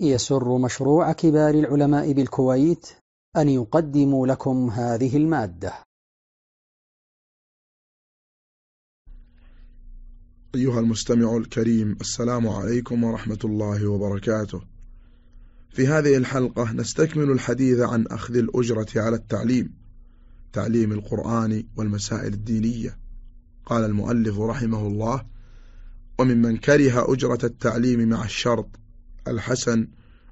يسر مشروع كبار العلماء بالكويت أن يقدم لكم هذه المادة. أيها المستمع الكريم السلام عليكم ورحمة الله وبركاته. في هذه الحلقة نستكمل الحديث عن أخذ الأجرة على التعليم تعليم القرآن والمسائل الدينية. قال المؤلف رحمه الله وممن كره أجرة التعليم مع الشرط الحسن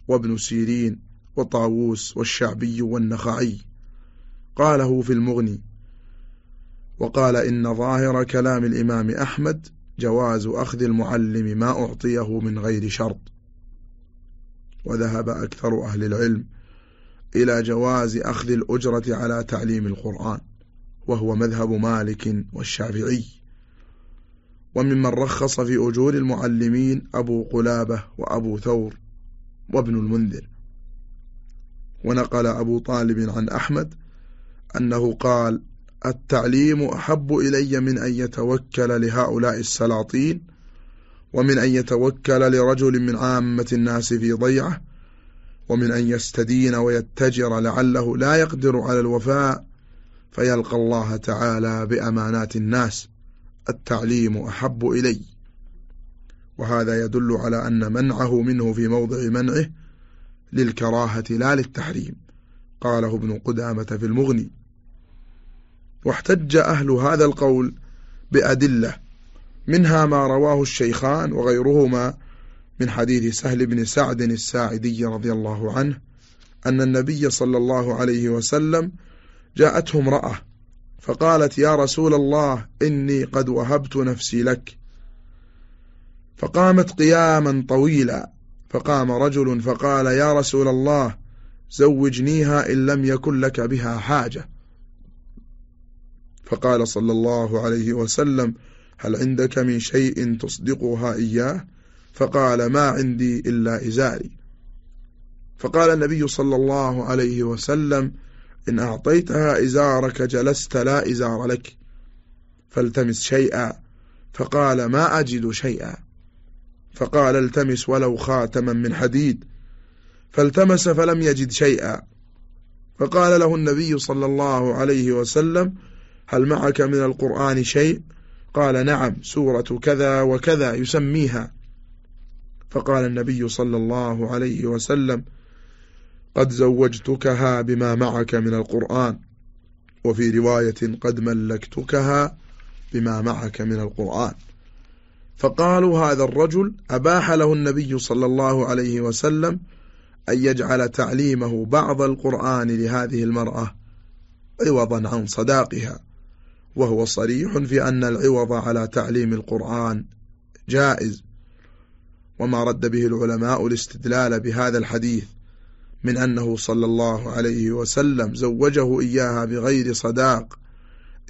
وابن سيرين وطاووس والشعبي والنخعي. قاله في المغني وقال إن ظاهر كلام الإمام أحمد جواز أخذ المعلم ما أعطيه من غير شرط. وذهب أكثر أهل العلم إلى جواز أخذ الأجرة على تعليم القرآن وهو مذهب مالك والشافعي. وممن رخص في أجور المعلمين أبو قلابة وأبو ثور وابن المنذر. ونقل أبو طالب عن أحمد أنه قال التعليم أحب إلي من أن يتوكل لهؤلاء السلاطين ومن أن يتوكل لرجل من عامة الناس في ضيعة ومن أن يستدين ويتجر لعله لا يقدر على الوفاء فيلقى الله تعالى بأمانات الناس. التعليم أحب إلي. وهذا يدل على أن منعه منه في موضع منعه للكراهة لا للتحريم قاله ابن قدامة في المغني. واحتج أهل هذا القول بأدلة منها ما رواه الشيخان وغيرهما من حديث سهل بن سعد الساعدي رضي الله عنه أن النبي صلى الله عليه وسلم جاءته امرأة فقالت يا رسول الله إني قد وهبت نفسي لك. فقامت قياما طويلا فقام رجل فقال يا رسول الله زوجنيها إن لم يكن لك بها حاجة. فقال صلى الله عليه وسلم هل عندك من شيء تصدقها إياه؟ فقال ما عندي إلا إزاري. فقال النبي صلى الله عليه وسلم إن أعطيتها إزارك جلست لا إزار لك فالتمس شيئا فقال ما أجد شيئا. فقال التمس ولو خاتما من حديد فالتمس فلم يجد شيئا. فقال له النبي صلى الله عليه وسلم هل معك من القرآن شيء؟ قال نعم سورة كذا وكذا يسميها. فقال النبي صلى الله عليه وسلم قد زوجتكها بما معك من القرآن وفي رواية قد ملكتكها بما معك من القرآن. فقالوا هذا الرجل أباح له النبي صلى الله عليه وسلم أن يجعل تعليمه بعض القرآن لهذه المرأة عوضا عن صداقها. وهو صريح في أن العوض على تعليم القرآن جائز. وما رد به العلماء الاستدلال بهذا الحديث. من أنه صلى الله عليه وسلم زوجه إياها بغير صداق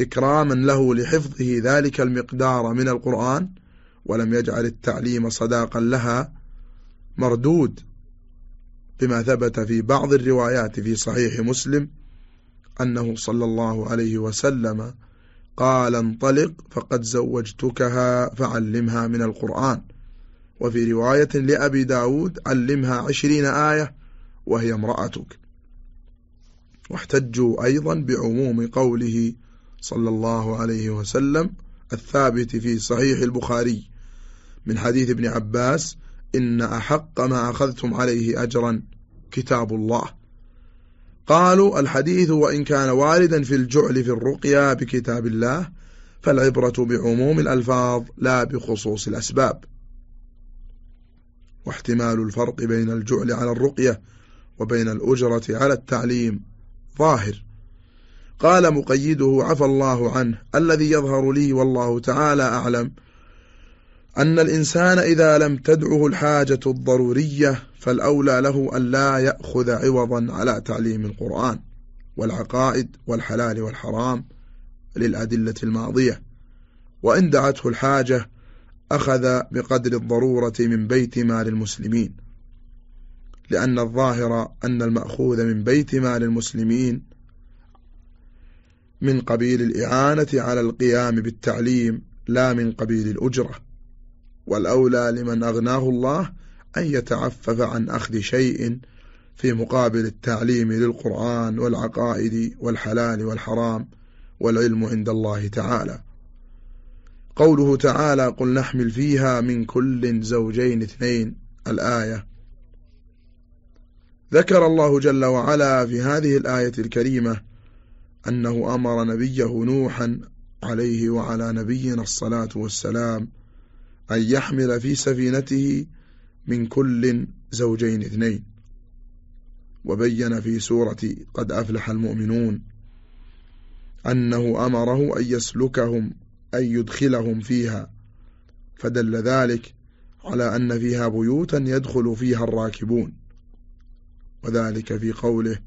إكراما له لحفظه ذلك المقدار من القرآن ولم يجعل التعليم صداقا لها مردود بما ثبت في بعض الروايات في صحيح مسلم أنه صلى الله عليه وسلم قال انطلق فقد زوجتكها فعلمها من القرآن. وفي رواية لأبي داود علمها عشرين آية وهي امرأتك. واحتجوا أيضا بعموم قوله صلى الله عليه وسلم الثابت في صحيح البخاري من حديث ابن عباس إن أحق ما أخذتم عليه أجرا كتاب الله. قالوا الحديث وإن كان واردا في الجعل في الرقيا بكتاب الله فالعبرة بعموم الألفاظ لا بخصوص الأسباب. واحتمال الفرق بين الجعل على الرقية وبين الأجرة على التعليم. ظاهر. قال مقيده عفى الله عنه الذي يظهر لي والله تعالى أعلم أن الإنسان إذا لم تدعه الحاجة الضرورية فالأولى له أن لا يأخذ عوضا على تعليم القرآن والعقائد والحلال والحرام للأدلة الماضية. وإن دعته الحاجة أخذ بقدر الضرورة من بيت مال المسلمين لأن الظاهر أن المأخوذ من بيت مال المسلمين من قبيل الإعانة على القيام بالتعليم لا من قبيل الأجرة. والأولى لمن أغناه الله أن يتعفف عن أخذ شيء في مقابل التعليم للقرآن والعقائد والحلال والحرام والعلم عند الله تعالى. قوله تعالى قل نحمل فيها من كل زوجين اثنين الآية ذكر الله جل وعلا في هذه الآية الكريمة أنه أمر نبيه نوحا عليه وعلى نبينا الصلاة والسلام أن يحمل في سفينته من كل زوجين اثنين وبين في سورة قد أفلح المؤمنون أنه أمره أن يسلكهم أن يدخلهم فيها فدل ذلك على أن فيها بيوتا يدخل فيها الراكبون. وذلك في قوله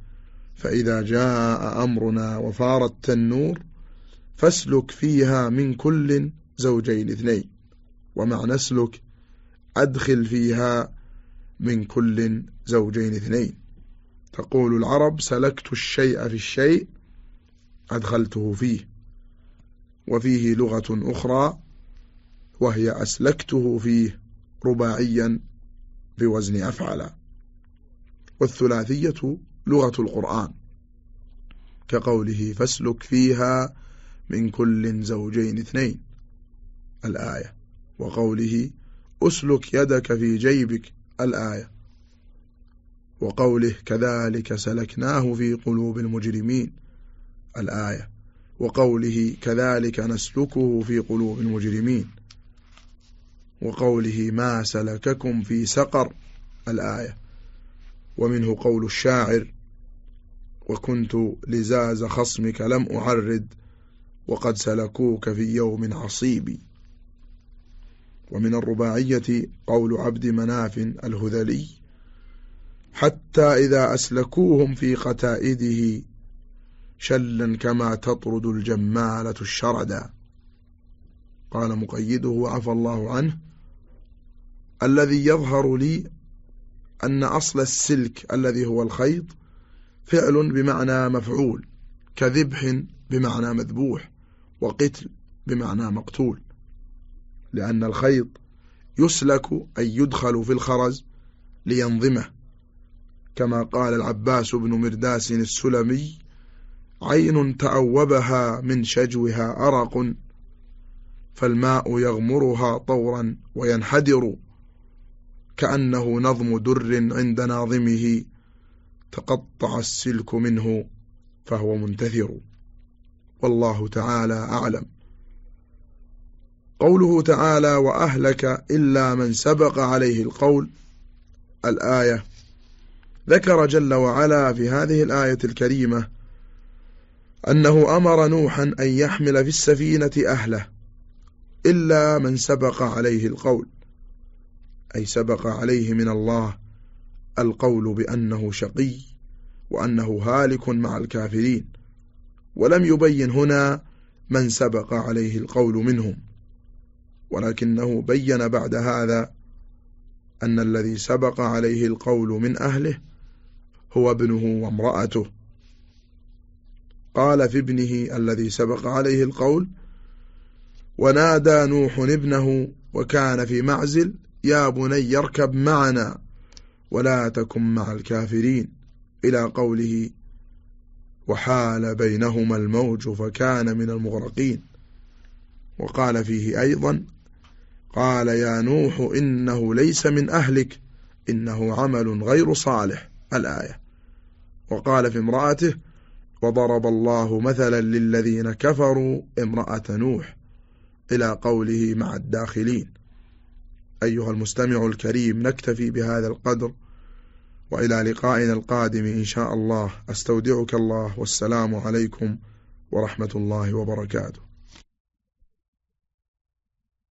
فإذا جاء أمرنا وفار التنور فاسلك فيها من كل زوجين اثنين ومعنى اسلك أدخل فيها من كل زوجين اثنين. تقول العرب سلكت الشيء في الشيء أدخلته فيه وفيه لغة أخرى وهي أسلكته فيه رباعيا بوزن أفعل. والثلاثية لغة القرآن كقوله فاسلك فيها من كل زوجين اثنين الآية وقوله أسلك يدك في جيبك الآية وقوله كذلك سلكناه في قلوب المجرمين الآية وقوله كذلك نسلكه في قلوب المجرمين وقوله ما سلككم في سقر الآية ومنه قول الشاعر وكنت لزاز خصمك لم أعرد وقد سلكوك في يوم عصيب ومن الرباعية قول عبد مناف الهذلي حتى إذا أسلكوهم في قتائده شلا كما تطرد الجمالة الشردا. قال مقيده وعفى الله عنه الذي يظهر لي أن أصل السلك الذي هو الخيط فعل بمعنى مفعول كذبح بمعنى مذبوح وقتل بمعنى مقتول. لأن الخيط يسلك أي يدخل في الخرز لينظمه كما قال العباس بن مرداس السلمي عين تأوبها من شجوها أرق فالماء يغمرها طورا وينحدر. كأنه نظم در عند ناظمه تقطع السلك منه فهو منتثر. والله تعالى أعلم. قوله تعالى وأهلك إلا من سبق عليه القول. الآية ذكر جل وعلا في هذه الآية الكريمة أنه أمر نوحا أن يحمل في السفينة أهله إلا من سبق عليه القول. أي سبق عليه من الله القول بأنه شقي وأنه هالك مع الكافرين. ولم يبين هنا من سبق عليه القول منهم. ولكنه بين بعد هذا أن الذي سبق عليه القول من أهله هو ابنه وامرأته. قال في ابنه الذي سبق عليه القول ونادى نوح ابنه وكان في معزل يا بني يركب معنا ولا تكن مع الكافرين. إلى قوله وحال بينهما الموج فكان من المغرقين. وقال فيه أيضا قال يا نوح إنه ليس من أهلك إنه عمل غير صالح. الآية. وقال في امرأته وضرب الله مثلا للذين كفروا امرأة نوح إلى قوله مع الداخلين. أيها المستمع الكريم نكتفي بهذا القدر وإلى لقائنا القادم إن شاء الله. أستودعك الله والسلام عليكم ورحمة الله وبركاته.